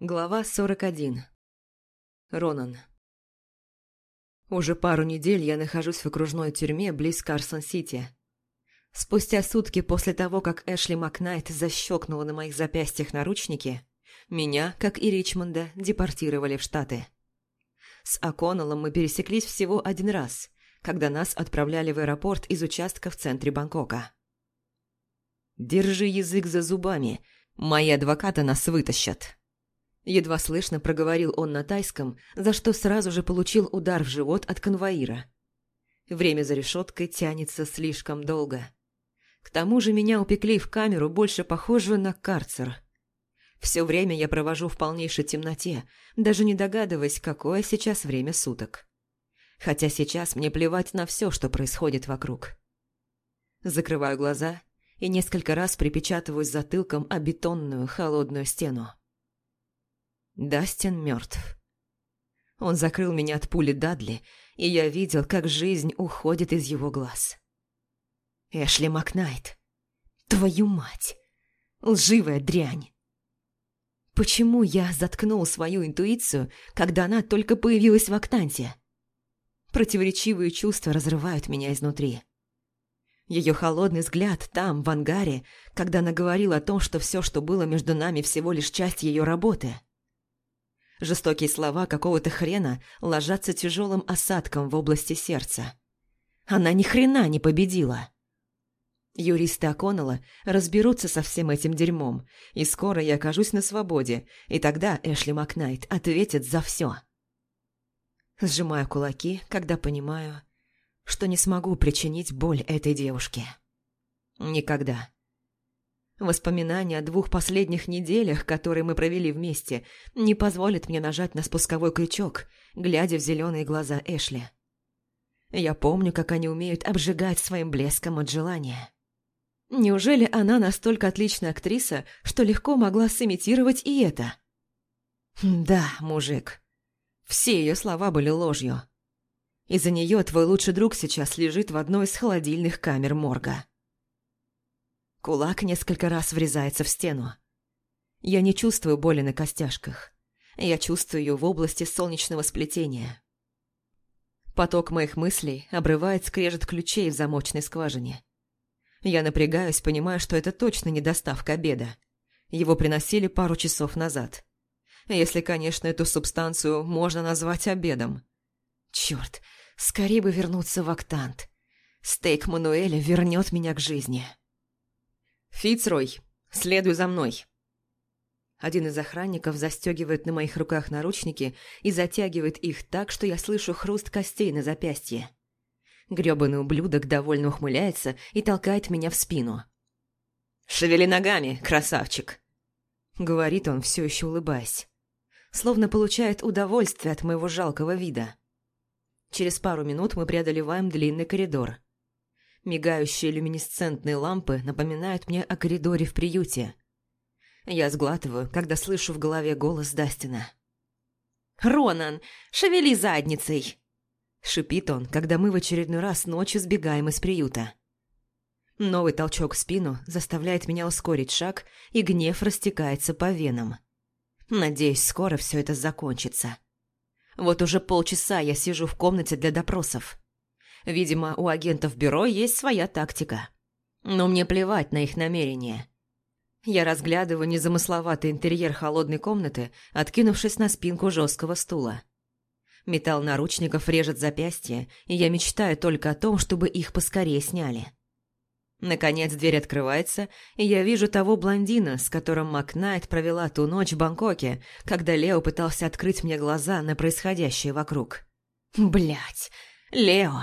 Глава 41. Ронан. Уже пару недель я нахожусь в окружной тюрьме близ Карсон-Сити. Спустя сутки после того, как Эшли Макнайт защелкнула на моих запястьях наручники, меня, как и Ричмонда, депортировали в Штаты. С О'Коннеллом мы пересеклись всего один раз, когда нас отправляли в аэропорт из участка в центре Бангкока. «Держи язык за зубами, мои адвокаты нас вытащат», Едва слышно проговорил он на тайском, за что сразу же получил удар в живот от конвоира. Время за решеткой тянется слишком долго. К тому же меня упекли в камеру, больше похожую на карцер. Все время я провожу в полнейшей темноте, даже не догадываясь, какое сейчас время суток. Хотя сейчас мне плевать на все, что происходит вокруг. Закрываю глаза и несколько раз припечатываюсь затылком о бетонную холодную стену. Дастин мертв. Он закрыл меня от пули Дадли, и я видел, как жизнь уходит из его глаз. Эшли Макнайт. Твою мать! Лживая дрянь! Почему я заткнул свою интуицию, когда она только появилась в Октанте? Противоречивые чувства разрывают меня изнутри. Ее холодный взгляд там, в ангаре, когда она говорила о том, что все, что было между нами, всего лишь часть ее работы – Жестокие слова какого-то хрена ложатся тяжелым осадком в области сердца. Она ни хрена не победила. Юристы О'Коннелла разберутся со всем этим дерьмом, и скоро я окажусь на свободе, и тогда Эшли Макнайт ответит за все. Сжимаю кулаки, когда понимаю, что не смогу причинить боль этой девушке. Никогда. Воспоминания о двух последних неделях, которые мы провели вместе, не позволят мне нажать на спусковой крючок, глядя в зеленые глаза Эшли. Я помню, как они умеют обжигать своим блеском от желания. Неужели она настолько отличная актриса, что легко могла сымитировать и это? Да, мужик. Все ее слова были ложью. Из-за нее твой лучший друг сейчас лежит в одной из холодильных камер морга. Кулак несколько раз врезается в стену. Я не чувствую боли на костяшках. Я чувствую ее в области солнечного сплетения. Поток моих мыслей обрывает скрежет ключей в замочной скважине. Я напрягаюсь, понимая, что это точно не доставка обеда. Его приносили пару часов назад. Если, конечно, эту субстанцию можно назвать обедом. Черт, скорее бы вернуться в октант. Стейк Мануэля вернет меня к жизни. «Фицрой, следуй за мной!» Один из охранников застегивает на моих руках наручники и затягивает их так, что я слышу хруст костей на запястье. Грёбаный ублюдок довольно ухмыляется и толкает меня в спину. «Шевели ногами, красавчик!» Говорит он, все еще улыбаясь. Словно получает удовольствие от моего жалкого вида. Через пару минут мы преодолеваем длинный коридор. Мигающие люминесцентные лампы напоминают мне о коридоре в приюте. Я сглатываю, когда слышу в голове голос Дастина. «Ронан, шевели задницей!» Шипит он, когда мы в очередной раз ночью сбегаем из приюта. Новый толчок в спину заставляет меня ускорить шаг, и гнев растекается по венам. Надеюсь, скоро все это закончится. Вот уже полчаса я сижу в комнате для допросов. Видимо, у агентов бюро есть своя тактика. Но мне плевать на их намерения. Я разглядываю незамысловатый интерьер холодной комнаты, откинувшись на спинку жесткого стула. Металл наручников режет запястье, и я мечтаю только о том, чтобы их поскорее сняли. Наконец дверь открывается, и я вижу того блондина, с которым Макнайт провела ту ночь в Бангкоке, когда Лео пытался открыть мне глаза на происходящее вокруг. Блять, Лео!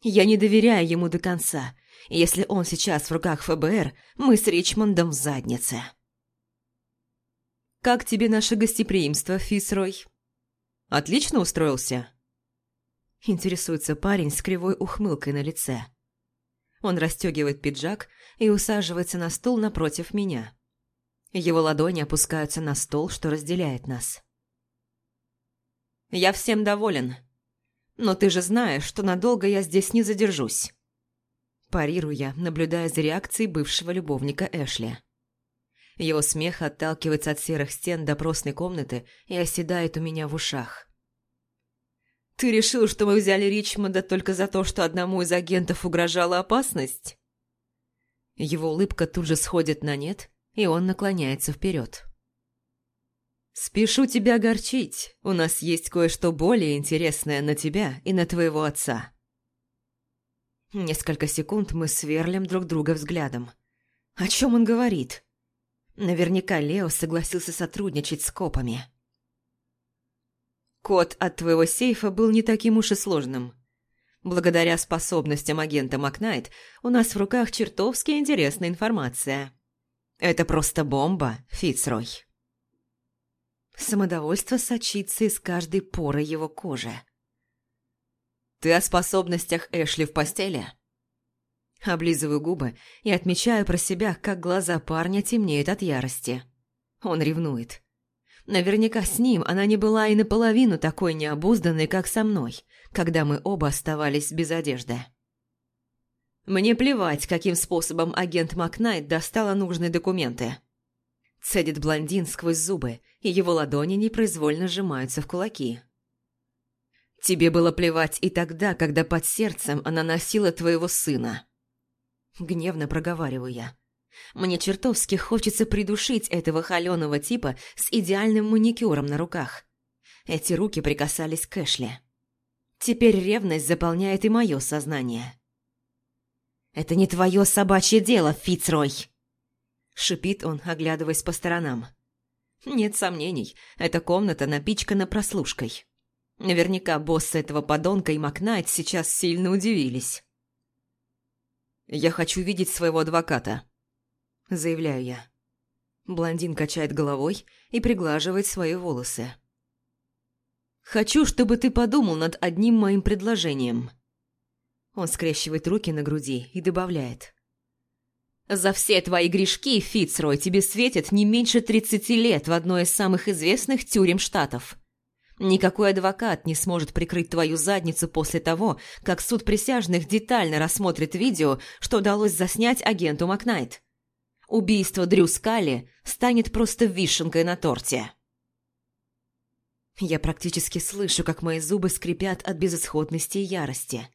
Я не доверяю ему до конца. Если он сейчас в руках ФБР, мы с Ричмондом в заднице. «Как тебе наше гостеприимство, Фисрой?» «Отлично устроился?» Интересуется парень с кривой ухмылкой на лице. Он расстегивает пиджак и усаживается на стул напротив меня. Его ладони опускаются на стол, что разделяет нас. «Я всем доволен», но ты же знаешь, что надолго я здесь не задержусь. Парирую я, наблюдая за реакцией бывшего любовника Эшли. Его смех отталкивается от серых стен допросной комнаты и оседает у меня в ушах. «Ты решил, что мы взяли Ричмонда только за то, что одному из агентов угрожала опасность?» Его улыбка тут же сходит на нет, и он наклоняется вперед. «Спешу тебя огорчить. У нас есть кое-что более интересное на тебя и на твоего отца». Несколько секунд мы сверлим друг друга взглядом. О чем он говорит? Наверняка Лео согласился сотрудничать с копами. Код от твоего сейфа был не таким уж и сложным. Благодаря способностям агента Макнайт у нас в руках чертовски интересная информация. Это просто бомба, Фицрой. Самодовольство сочится из каждой поры его кожи. «Ты о способностях Эшли в постели?» Облизываю губы и отмечаю про себя, как глаза парня темнеют от ярости. Он ревнует. Наверняка с ним она не была и наполовину такой необузданной, как со мной, когда мы оба оставались без одежды. Мне плевать, каким способом агент Макнайт достала нужные документы. Цедит блондин сквозь зубы, и его ладони непроизвольно сжимаются в кулаки. Тебе было плевать и тогда, когда под сердцем она носила твоего сына. Гневно проговариваю я. Мне чертовски хочется придушить этого холеного типа с идеальным маникюром на руках. Эти руки прикасались к Эшли. Теперь ревность заполняет и мое сознание. «Это не твое собачье дело, Фицрой!» Шипит он, оглядываясь по сторонам. Нет сомнений, эта комната напичкана прослушкой. Наверняка боссы этого подонка и Макнайт сейчас сильно удивились. «Я хочу видеть своего адвоката», – заявляю я. Блондин качает головой и приглаживает свои волосы. «Хочу, чтобы ты подумал над одним моим предложением». Он скрещивает руки на груди и добавляет. «За все твои грешки, Фицрой, тебе светит не меньше тридцати лет в одной из самых известных тюрем Штатов. Никакой адвокат не сможет прикрыть твою задницу после того, как суд присяжных детально рассмотрит видео, что удалось заснять агенту Макнайт. Убийство Дрю Скалли станет просто вишенкой на торте. Я практически слышу, как мои зубы скрипят от безысходности и ярости.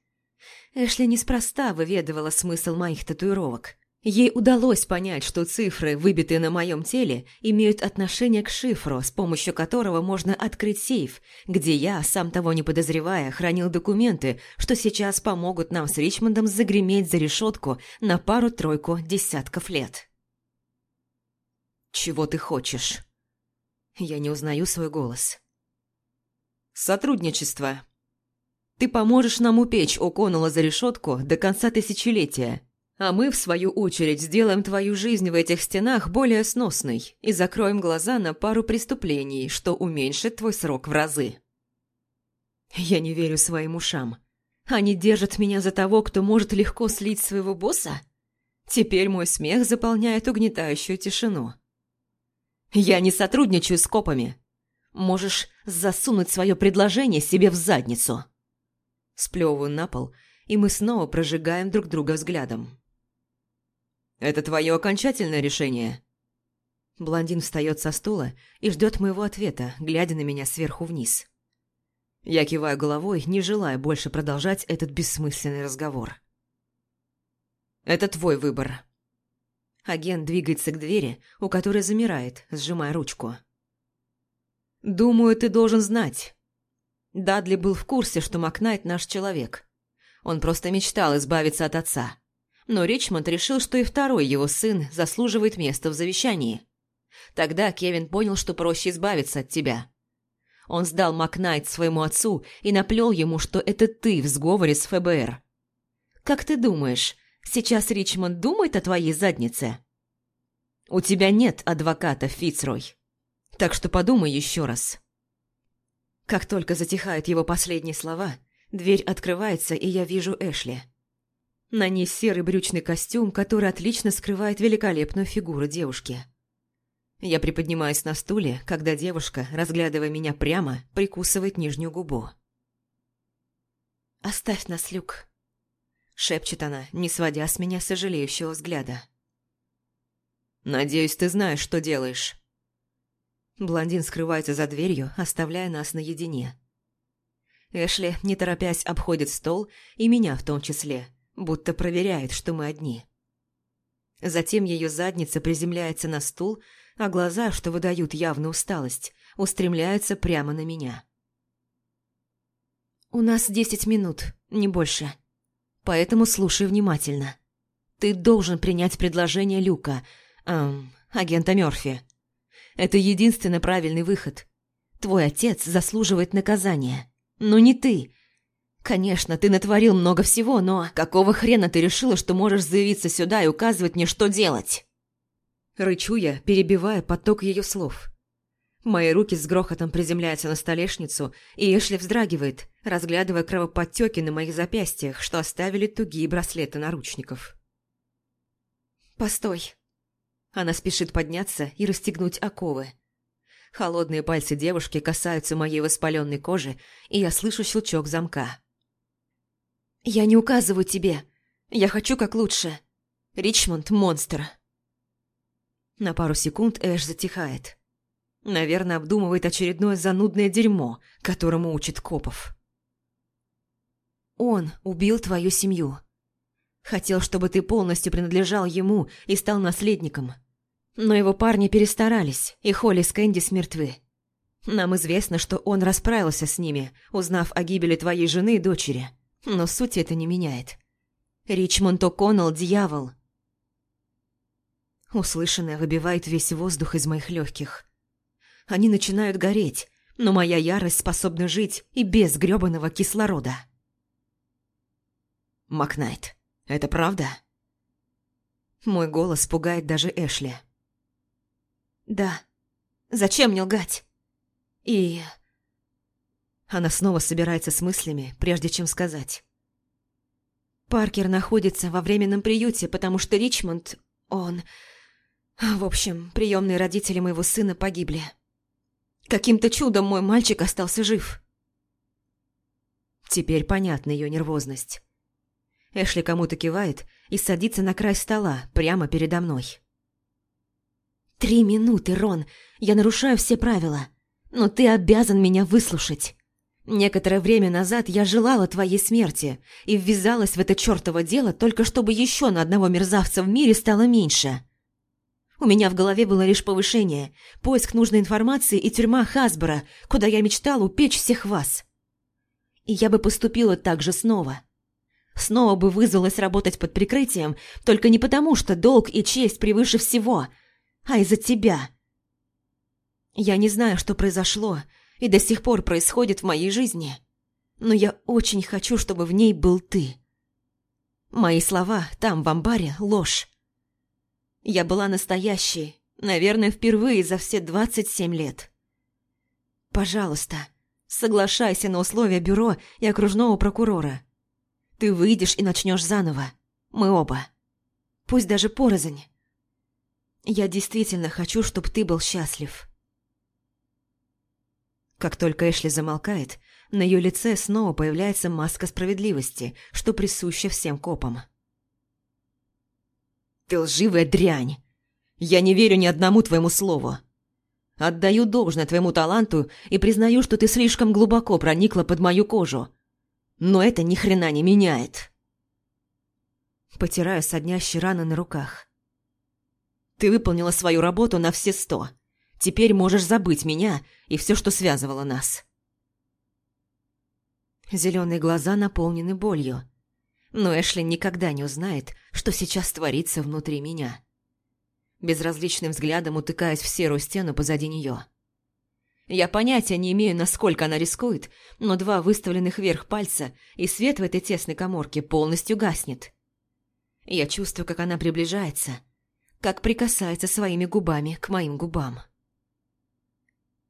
Эшли неспроста выведывала смысл моих татуировок. Ей удалось понять, что цифры, выбитые на моем теле, имеют отношение к шифру, с помощью которого можно открыть сейф, где я, сам того не подозревая, хранил документы, что сейчас помогут нам с Ричмондом загреметь за решетку на пару-тройку десятков лет. «Чего ты хочешь?» Я не узнаю свой голос. «Сотрудничество. Ты поможешь нам упечь О'Коннелла за решетку до конца тысячелетия» А мы, в свою очередь, сделаем твою жизнь в этих стенах более сносной и закроем глаза на пару преступлений, что уменьшит твой срок в разы. Я не верю своим ушам. Они держат меня за того, кто может легко слить своего босса? Теперь мой смех заполняет угнетающую тишину. Я не сотрудничаю с копами. Можешь засунуть свое предложение себе в задницу. Сплевываю на пол, и мы снова прожигаем друг друга взглядом. Это твое окончательное решение?» Блондин встает со стула и ждет моего ответа, глядя на меня сверху вниз. Я киваю головой, не желая больше продолжать этот бессмысленный разговор. «Это твой выбор». Агент двигается к двери, у которой замирает, сжимая ручку. «Думаю, ты должен знать. Дадли был в курсе, что Макнайт наш человек. Он просто мечтал избавиться от отца но Ричмонд решил, что и второй его сын заслуживает места в завещании. Тогда Кевин понял, что проще избавиться от тебя. Он сдал Макнайт своему отцу и наплел ему, что это ты в сговоре с ФБР. Как ты думаешь, сейчас Ричмонд думает о твоей заднице? У тебя нет адвоката, Фицрой. Так что подумай еще раз. Как только затихают его последние слова, дверь открывается, и я вижу Эшли. На ней серый брючный костюм, который отлично скрывает великолепную фигуру девушки. Я приподнимаюсь на стуле, когда девушка, разглядывая меня прямо, прикусывает нижнюю губу. «Оставь нас, Люк», — шепчет она, не сводя с меня сожалеющего взгляда. Надеюсь, ты знаешь, что делаешь». Блондин скрывается за дверью, оставляя нас наедине. Эшли, не торопясь, обходит стол, и меня в том числе, будто проверяет, что мы одни. Затем ее задница приземляется на стул, а глаза, что выдают явную усталость, устремляются прямо на меня. «У нас десять минут, не больше. Поэтому слушай внимательно. Ты должен принять предложение Люка, эм, агента Мёрфи. Это единственный правильный выход. Твой отец заслуживает наказания, но не ты. Конечно, ты натворил много всего, но какого хрена ты решила, что можешь заявиться сюда и указывать мне, что делать?» Рычу я, перебивая поток ее слов. Мои руки с грохотом приземляются на столешницу, и Эшли вздрагивает, разглядывая кровоподтеки на моих запястьях, что оставили тугие браслеты наручников. «Постой!» Она спешит подняться и расстегнуть оковы. Холодные пальцы девушки касаются моей воспаленной кожи, и я слышу щелчок замка. «Я не указываю тебе. Я хочу как лучше. Ричмонд – монстр». На пару секунд Эш затихает. Наверное, обдумывает очередное занудное дерьмо, которому учит копов. Он убил твою семью. Хотел, чтобы ты полностью принадлежал ему и стал наследником. Но его парни перестарались, и Холли с Кэнди мертвы. Нам известно, что он расправился с ними, узнав о гибели твоей жены и дочери. Но суть это не меняет. Ричмонд О'Коннелл – дьявол. Услышанное выбивает весь воздух из моих легких. Они начинают гореть, но моя ярость способна жить и без грёбаного кислорода. Макнайт, это правда? Мой голос пугает даже Эшли. Да. Зачем мне лгать? И... Она снова собирается с мыслями, прежде чем сказать. Паркер находится во временном приюте, потому что Ричмонд, он... В общем, приемные родители моего сына погибли. Каким-то чудом мой мальчик остался жив. Теперь понятна ее нервозность. Эшли кому-то кивает и садится на край стола, прямо передо мной. «Три минуты, Рон. Я нарушаю все правила. Но ты обязан меня выслушать. Некоторое время назад я желала твоей смерти и ввязалась в это чертово дело только чтобы еще на одного мерзавца в мире стало меньше. У меня в голове было лишь повышение, поиск нужной информации и тюрьма Хасбора, куда я мечтала упечь всех вас. И я бы поступила так же снова. Снова бы вызвалась работать под прикрытием, только не потому, что долг и честь превыше всего, а из-за тебя. Я не знаю, что произошло и до сих пор происходит в моей жизни, но я очень хочу, чтобы в ней был ты. Мои слова там, в амбаре, ложь. Я была настоящей, наверное, впервые за все 27 лет. Пожалуйста, соглашайся на условия бюро и окружного прокурора. Ты выйдешь и начнешь заново. Мы оба. Пусть даже порознь. Я действительно хочу, чтобы ты был счастлив. Как только Эшли замолкает, на ее лице снова появляется маска справедливости, что присуща всем копам. Ты лживая дрянь. Я не верю ни одному твоему слову. Отдаю должное твоему таланту и признаю, что ты слишком глубоко проникла под мою кожу. Но это ни хрена не меняет. Потираю соднящие раны на руках. Ты выполнила свою работу на все сто. Теперь можешь забыть меня и все, что связывало нас. Зеленые глаза наполнены болью но Эшли никогда не узнает, что сейчас творится внутри меня. Безразличным взглядом утыкаясь в серую стену позади нее. Я понятия не имею, насколько она рискует, но два выставленных вверх пальца, и свет в этой тесной коморке полностью гаснет. Я чувствую, как она приближается, как прикасается своими губами к моим губам.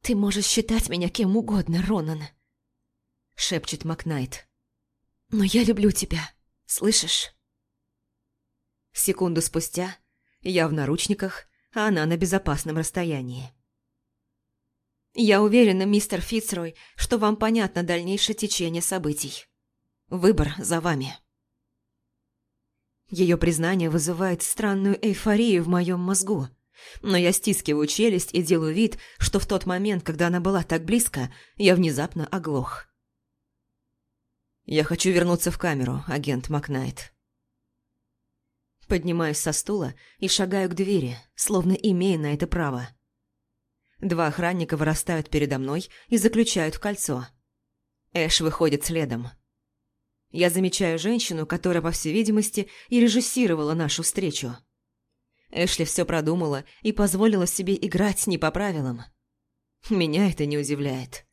«Ты можешь считать меня кем угодно, Ронан», — шепчет Макнайт. «Но я люблю тебя». Слышишь?» Секунду спустя я в наручниках, а она на безопасном расстоянии. «Я уверена, мистер Фицрой, что вам понятно дальнейшее течение событий. Выбор за вами». Ее признание вызывает странную эйфорию в моем мозгу, Но я стискиваю челюсть и делаю вид, что в тот момент, когда она была так близко, я внезапно оглох. «Я хочу вернуться в камеру, агент Макнайт». Поднимаюсь со стула и шагаю к двери, словно имея на это право. Два охранника вырастают передо мной и заключают в кольцо. Эш выходит следом. Я замечаю женщину, которая, по всей видимости, и режиссировала нашу встречу. Эшли все продумала и позволила себе играть не по правилам. Меня это не удивляет.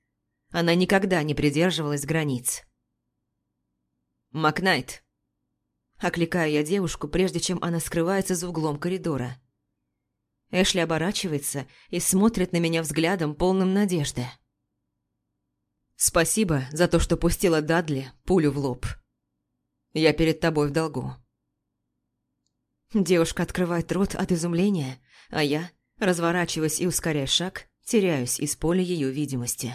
Она никогда не придерживалась границ. «Макнайт!» Окликаю я девушку, прежде чем она скрывается за углом коридора. Эшли оборачивается и смотрит на меня взглядом, полным надежды. «Спасибо за то, что пустила Дадли пулю в лоб. Я перед тобой в долгу». Девушка открывает рот от изумления, а я, разворачиваясь и ускоряя шаг, теряюсь из поля ее видимости.